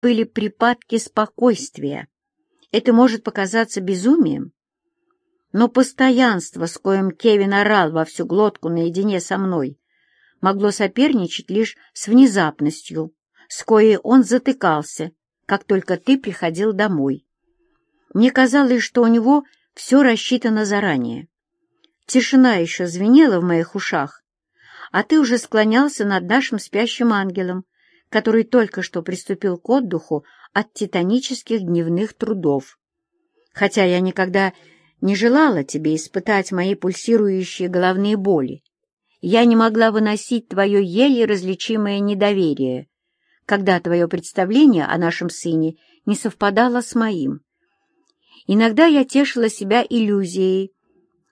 были припадки спокойствия. Это может показаться безумием, но постоянство, с коим Кевин орал во всю глотку наедине со мной, могло соперничать лишь с внезапностью, с коей он затыкался, как только ты приходил домой. Мне казалось, что у него все рассчитано заранее. Тишина еще звенела в моих ушах, а ты уже склонялся над нашим спящим ангелом, который только что приступил к отдыху от титанических дневных трудов. Хотя я никогда не желала тебе испытать мои пульсирующие головные боли, я не могла выносить твое еле различимое недоверие, когда твое представление о нашем сыне не совпадало с моим. Иногда я тешила себя иллюзией,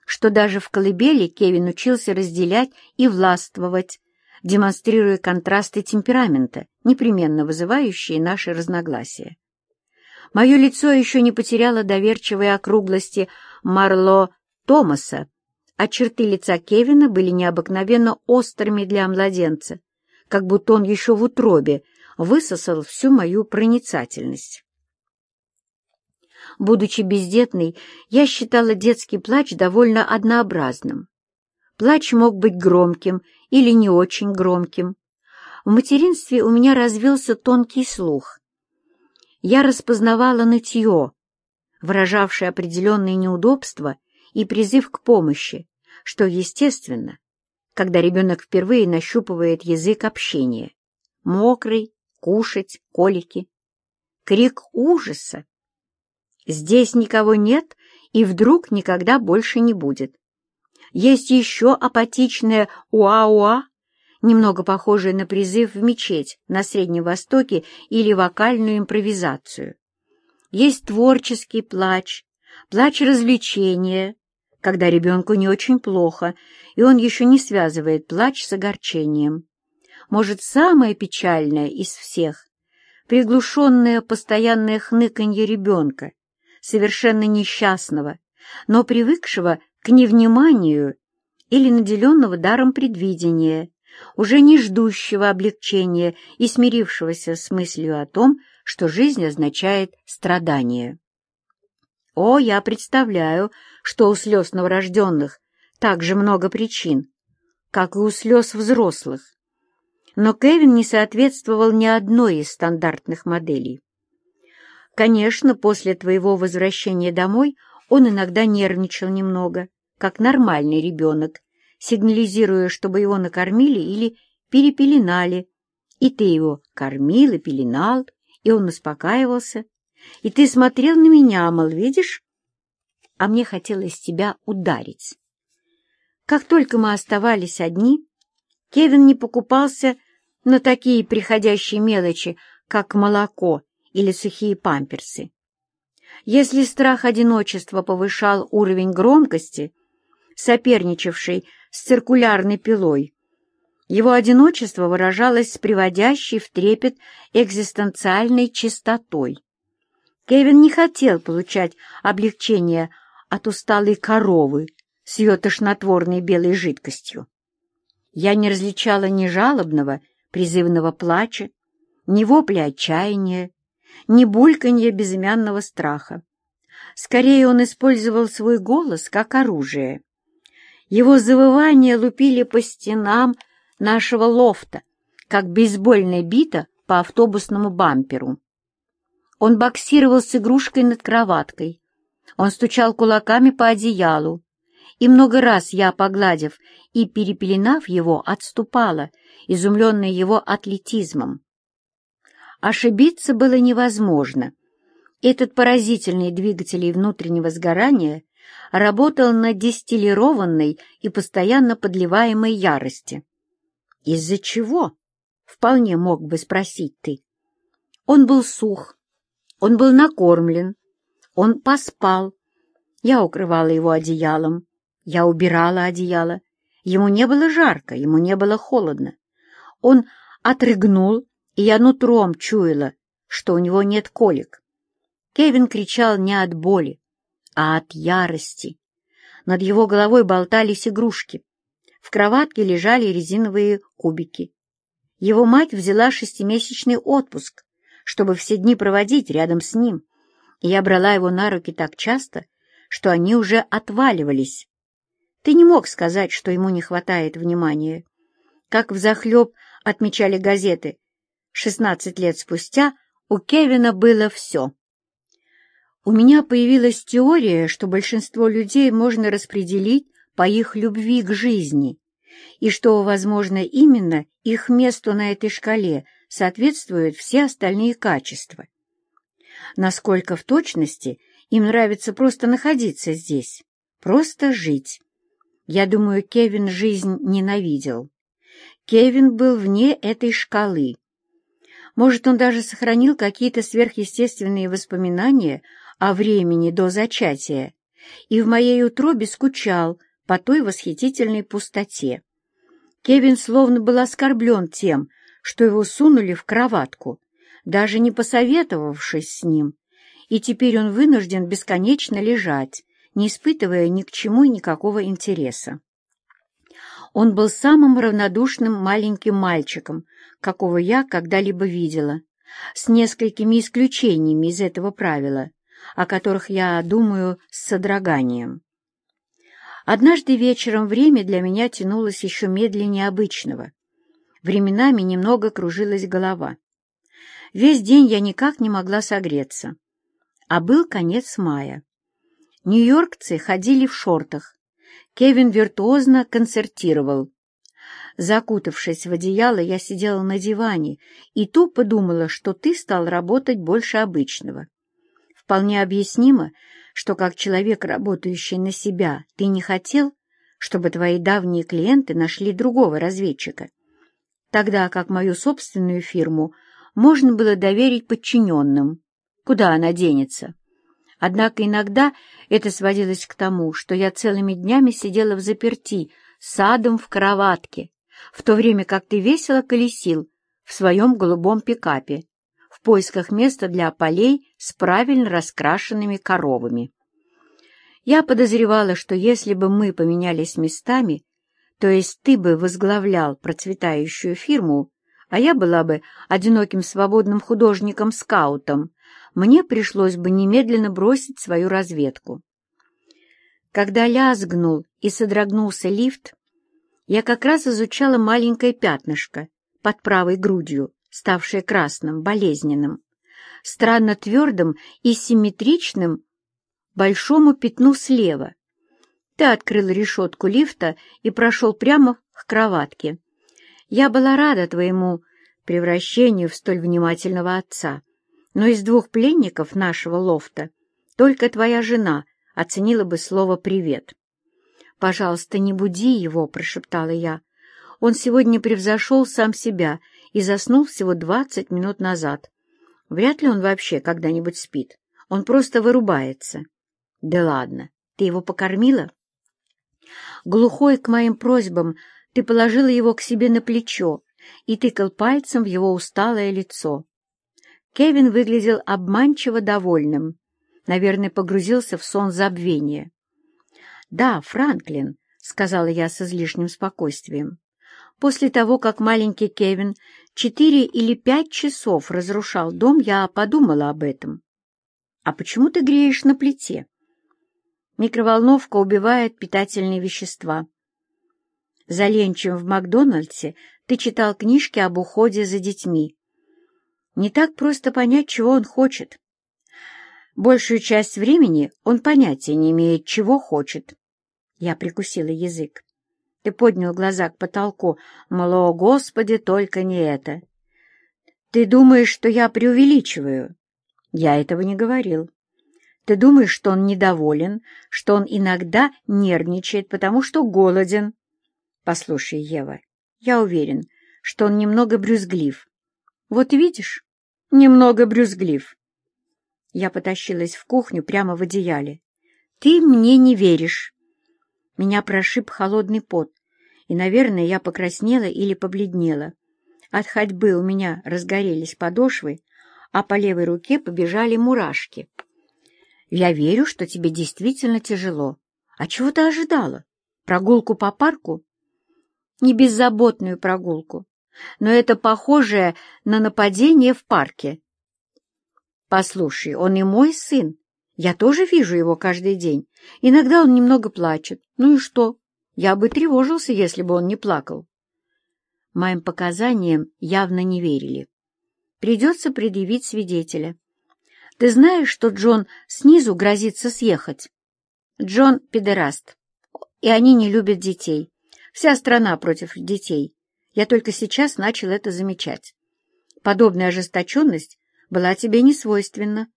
что даже в колыбели Кевин учился разделять и властвовать, демонстрируя контрасты темперамента, непременно вызывающие наши разногласия. Мое лицо еще не потеряло доверчивой округлости Марло Томаса, а черты лица Кевина были необыкновенно острыми для младенца, как будто он еще в утробе высосал всю мою проницательность. Будучи бездетной, я считала детский плач довольно однообразным. Плач мог быть громким или не очень громким. В материнстве у меня развился тонкий слух. Я распознавала нытье, выражавшее определенные неудобства и призыв к помощи, что естественно, когда ребенок впервые нащупывает язык общения. Мокрый, кушать, колики. Крик ужаса Здесь никого нет и вдруг никогда больше не будет. Есть еще апатичное «уа-уа», немного похожее на призыв в мечеть на Среднем Востоке или вокальную импровизацию. Есть творческий плач, плач развлечения, когда ребенку не очень плохо, и он еще не связывает плач с огорчением. Может, самое печальное из всех — приглушенное постоянное хныканье ребенка, совершенно несчастного, но привыкшего к невниманию или наделенного даром предвидения, уже не ждущего облегчения и смирившегося с мыслью о том, что жизнь означает страдание. О, я представляю, что у слез новорожденных так же много причин, как и у слез взрослых. Но Кевин не соответствовал ни одной из стандартных моделей. Конечно, после твоего возвращения домой он иногда нервничал немного, как нормальный ребенок, сигнализируя, чтобы его накормили или перепеленали. И ты его кормил и пеленал, и он успокаивался. И ты смотрел на меня, мол, видишь? А мне хотелось тебя ударить. Как только мы оставались одни, Кевин не покупался на такие приходящие мелочи, как молоко или сухие памперсы. Если страх одиночества повышал уровень громкости, соперничавший с циркулярной пилой, его одиночество выражалось с приводящей в трепет экзистенциальной чистотой. Кевин не хотел получать облегчение от усталой коровы с ее тошнотворной белой жидкостью. Я не различала ни жалобного, призывного плача, ни вопля отчаяния, ни бульканье безымянного страха. Скорее он использовал свой голос как оружие. Его завывания лупили по стенам нашего лофта, как бейсбольная бита по автобусному бамперу. Он боксировал с игрушкой над кроваткой. Он стучал кулаками по одеялу. И много раз я, погладив и перепеленав его, отступала, изумленная его атлетизмом. Ошибиться было невозможно. Этот поразительный двигатель внутреннего сгорания работал на дистиллированной и постоянно подливаемой ярости. Из-за чего? Вполне мог бы спросить ты. Он был сух, он был накормлен, он поспал. Я укрывала его одеялом, я убирала одеяло. Ему не было жарко, ему не было холодно. Он отрыгнул и я нутром чуяла, что у него нет колик. Кевин кричал не от боли, а от ярости. Над его головой болтались игрушки. В кроватке лежали резиновые кубики. Его мать взяла шестимесячный отпуск, чтобы все дни проводить рядом с ним, и я брала его на руки так часто, что они уже отваливались. Ты не мог сказать, что ему не хватает внимания. Как взахлеб отмечали газеты, шестнадцать лет спустя у Кевина было все. У меня появилась теория, что большинство людей можно распределить по их любви к жизни, и что, возможно, именно их месту на этой шкале соответствуют все остальные качества. Насколько в точности им нравится просто находиться здесь, просто жить. Я думаю, Кевин жизнь ненавидел. Кевин был вне этой шкалы. Может, он даже сохранил какие-то сверхъестественные воспоминания о времени до зачатия и в моей утробе скучал по той восхитительной пустоте. Кевин словно был оскорблен тем, что его сунули в кроватку, даже не посоветовавшись с ним, и теперь он вынужден бесконечно лежать, не испытывая ни к чему никакого интереса. Он был самым равнодушным маленьким мальчиком, какого я когда-либо видела, с несколькими исключениями из этого правила, о которых я думаю с содроганием. Однажды вечером время для меня тянулось еще медленнее обычного. Временами немного кружилась голова. Весь день я никак не могла согреться. А был конец мая. Нью-Йоркцы ходили в шортах. Кевин виртуозно концертировал. Закутавшись в одеяло, я сидела на диване и тупо думала, что ты стал работать больше обычного. Вполне объяснимо, что как человек, работающий на себя, ты не хотел, чтобы твои давние клиенты нашли другого разведчика, тогда как мою собственную фирму можно было доверить подчиненным. Куда она денется? Однако иногда это сводилось к тому, что я целыми днями сидела в заперти, садом в кроватке, в то время как ты весело колесил в своем голубом пикапе в поисках места для полей с правильно раскрашенными коровами. Я подозревала, что если бы мы поменялись местами, то есть ты бы возглавлял процветающую фирму, а я была бы одиноким свободным художником-скаутом, мне пришлось бы немедленно бросить свою разведку. Когда лязгнул и содрогнулся лифт, я как раз изучала маленькое пятнышко под правой грудью, ставшее красным, болезненным, странно твердым и симметричным большому пятну слева. Ты открыл решетку лифта и прошел прямо к кроватке. Я была рада твоему превращению в столь внимательного отца, но из двух пленников нашего лофта только твоя жена оценила бы слово «привет». «Пожалуйста, не буди его», — прошептала я. «Он сегодня превзошел сам себя и заснул всего двадцать минут назад. Вряд ли он вообще когда-нибудь спит. Он просто вырубается». «Да ладно, ты его покормила?» Глухой к моим просьбам, ты положила его к себе на плечо и тыкал пальцем в его усталое лицо. Кевин выглядел обманчиво довольным. Наверное, погрузился в сон забвения. «Да, Франклин», — сказала я с излишним спокойствием. После того, как маленький Кевин четыре или пять часов разрушал дом, я подумала об этом. «А почему ты греешь на плите?» Микроволновка убивает питательные вещества. За ленчем в Макдональдсе ты читал книжки об уходе за детьми. Не так просто понять, чего он хочет. Большую часть времени он понятия не имеет, чего хочет. Я прикусила язык. Ты поднял глаза к потолку, мол, о, Господи, только не это. Ты думаешь, что я преувеличиваю? Я этого не говорил. Ты думаешь, что он недоволен, что он иногда нервничает, потому что голоден? Послушай, Ева, я уверен, что он немного брюзглив. Вот видишь, немного брюзглив. Я потащилась в кухню прямо в одеяле. Ты мне не веришь. Меня прошиб холодный пот, и, наверное, я покраснела или побледнела. От ходьбы у меня разгорелись подошвы, а по левой руке побежали мурашки. Я верю, что тебе действительно тяжело. А чего ты ожидала? Прогулку по парку? Не беззаботную прогулку, но это похожее на нападение в парке. Послушай, он и мой сын. Я тоже вижу его каждый день. Иногда он немного плачет. Ну и что? Я бы тревожился, если бы он не плакал. Моим показаниям явно не верили. Придется предъявить свидетеля. Ты знаешь, что Джон снизу грозится съехать? Джон — педераст, и они не любят детей. Вся страна против детей. Я только сейчас начал это замечать. Подобная ожесточенность была тебе не свойственна.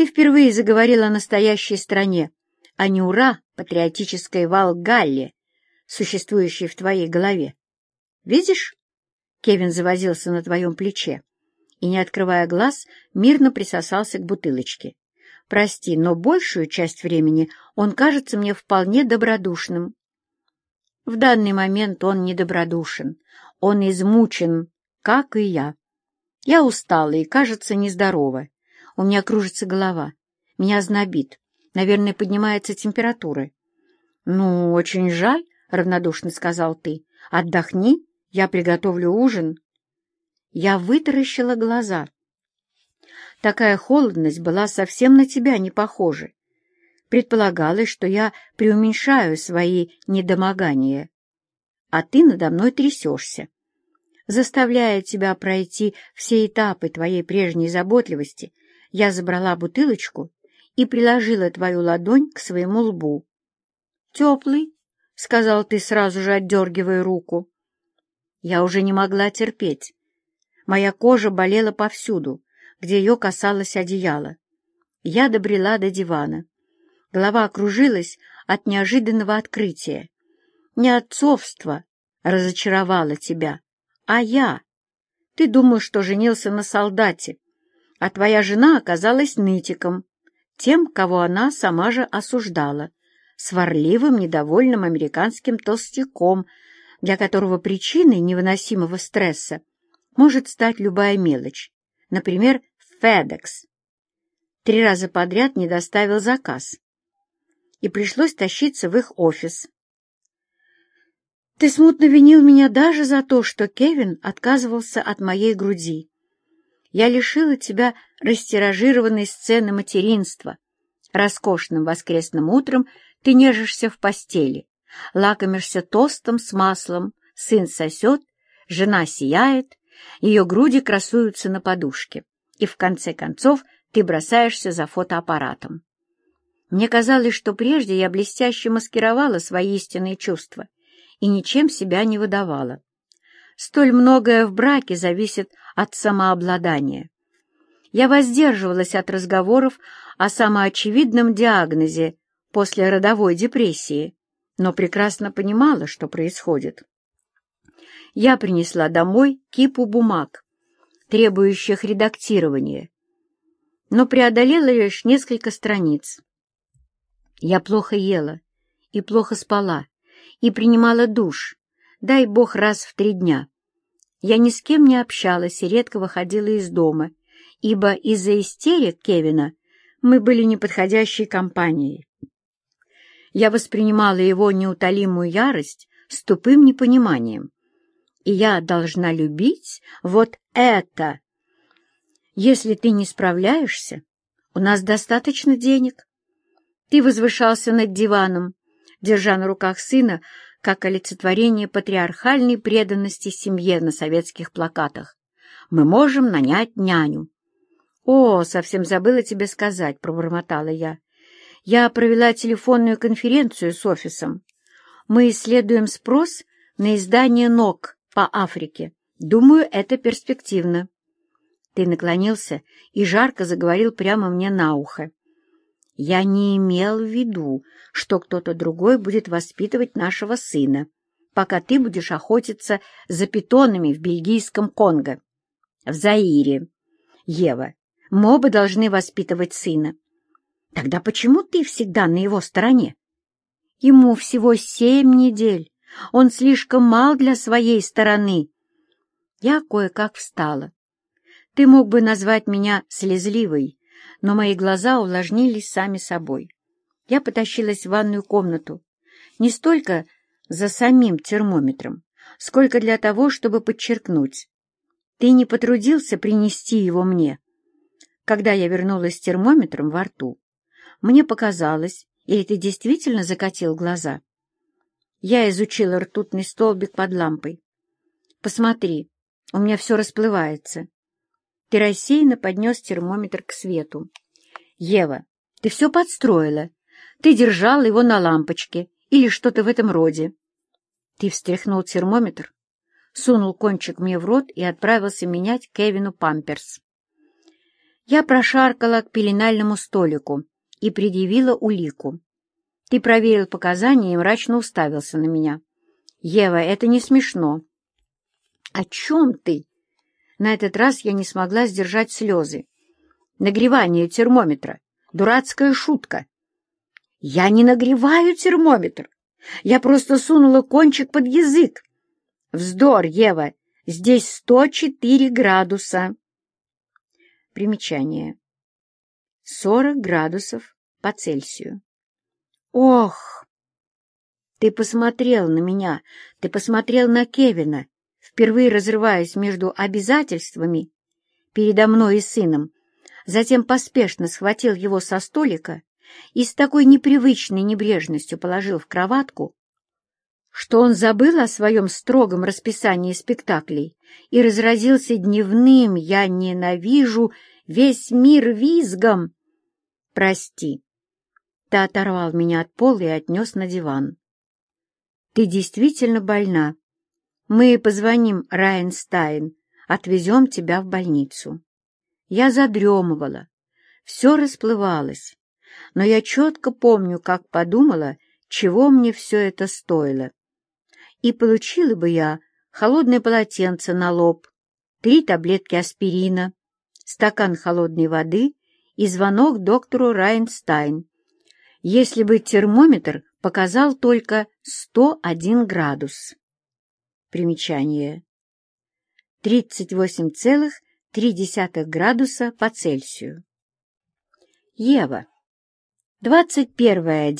Ты впервые заговорила о настоящей стране, а не ура патриотической Валгалле, существующей в твоей голове. Видишь? Кевин завозился на твоем плече и, не открывая глаз, мирно присосался к бутылочке. Прости, но большую часть времени он кажется мне вполне добродушным. В данный момент он недобродушен, он измучен, как и я. Я устала и, кажется, нездорова. У меня кружится голова, меня знобит, наверное, поднимается температура. — Ну, очень жаль, — равнодушно сказал ты. — Отдохни, я приготовлю ужин. Я вытаращила глаза. Такая холодность была совсем на тебя не похожа. Предполагалось, что я преуменьшаю свои недомогания, а ты надо мной трясешься. Заставляя тебя пройти все этапы твоей прежней заботливости, я забрала бутылочку и приложила твою ладонь к своему лбу. «Теплый», — сказал ты, сразу же отдергивая руку. Я уже не могла терпеть. Моя кожа болела повсюду, где ее касалось одеяло. Я добрела до дивана. Голова окружилась от неожиданного открытия. Не отцовство разочаровало тебя, а я. Ты думал, что женился на солдате, а твоя жена оказалась нытиком, тем, кого она сама же осуждала, сварливым, недовольным американским толстяком, для которого причиной невыносимого стресса может стать любая мелочь, например, FedEx. Три раза подряд не доставил заказ, и пришлось тащиться в их офис. Ты смутно винил меня даже за то, что Кевин отказывался от моей груди. Я лишила тебя растиражированной сцены материнства. Роскошным воскресным утром ты нежишься в постели, лакомишься тостом с маслом, сын сосет, жена сияет, ее груди красуются на подушке, и в конце концов ты бросаешься за фотоаппаратом. Мне казалось, что прежде я блестяще маскировала свои истинные чувства и ничем себя не выдавала. Столь многое в браке зависит от самообладания. Я воздерживалась от разговоров о самоочевидном диагнозе после родовой депрессии, но прекрасно понимала, что происходит. Я принесла домой кипу бумаг, требующих редактирования, но преодолела лишь несколько страниц. Я плохо ела и плохо спала, и принимала душ, дай бог раз в три дня. Я ни с кем не общалась и редко выходила из дома, ибо из-за истерик Кевина мы были неподходящей компанией. Я воспринимала его неутолимую ярость с тупым непониманием. И я должна любить вот это. Если ты не справляешься, у нас достаточно денег. Ты возвышался над диваном, держа на руках сына, как олицетворение патриархальной преданности семье на советских плакатах. Мы можем нанять няню. «О, совсем забыла тебе сказать», — пробормотала я. «Я провела телефонную конференцию с офисом. Мы исследуем спрос на издание НОК по Африке. Думаю, это перспективно». Ты наклонился и жарко заговорил прямо мне на ухо. Я не имел в виду, что кто-то другой будет воспитывать нашего сына, пока ты будешь охотиться за питонами в бельгийском Конго. В Заире. Ева, мы оба должны воспитывать сына. Тогда почему ты всегда на его стороне? Ему всего семь недель. Он слишком мал для своей стороны. Я кое-как встала. Ты мог бы назвать меня слезливой, но мои глаза увлажнились сами собой. Я потащилась в ванную комнату, не столько за самим термометром, сколько для того, чтобы подчеркнуть. Ты не потрудился принести его мне. когда я вернулась с термометром во рту. Мне показалось, или ты действительно закатил глаза? Я изучила ртутный столбик под лампой. Посмотри, у меня все расплывается. Ты рассеянно поднес термометр к свету. Ева, ты все подстроила. Ты держала его на лампочке или что-то в этом роде. Ты встряхнул термометр, сунул кончик мне в рот и отправился менять Кевину памперс. Я прошаркала к пеленальному столику и предъявила улику. Ты проверил показания и мрачно уставился на меня. «Ева, это не смешно». «О чем ты?» На этот раз я не смогла сдержать слезы. «Нагревание термометра. Дурацкая шутка». «Я не нагреваю термометр. Я просто сунула кончик под язык». «Вздор, Ева. Здесь 104 градуса». Примечание. 40 градусов по Цельсию. Ох! Ты посмотрел на меня, ты посмотрел на Кевина, впервые разрываясь между обязательствами передо мной и сыном, затем поспешно схватил его со столика и с такой непривычной небрежностью положил в кроватку, что он забыл о своем строгом расписании спектаклей и разразился дневным «Я ненавижу весь мир визгом». «Прости». Ты оторвал меня от пола и отнес на диван. «Ты действительно больна. Мы позвоним Райнстайн, отвезем тебя в больницу». Я задремывала. Все расплывалось, но я четко помню, как подумала, чего мне все это стоило. И получила бы я холодное полотенце на лоб, три таблетки аспирина, стакан холодной воды и звонок доктору Райнстайн, если бы термометр показал только 101 градус. Примечание. 38,3 градуса по Цельсию. Ева. 21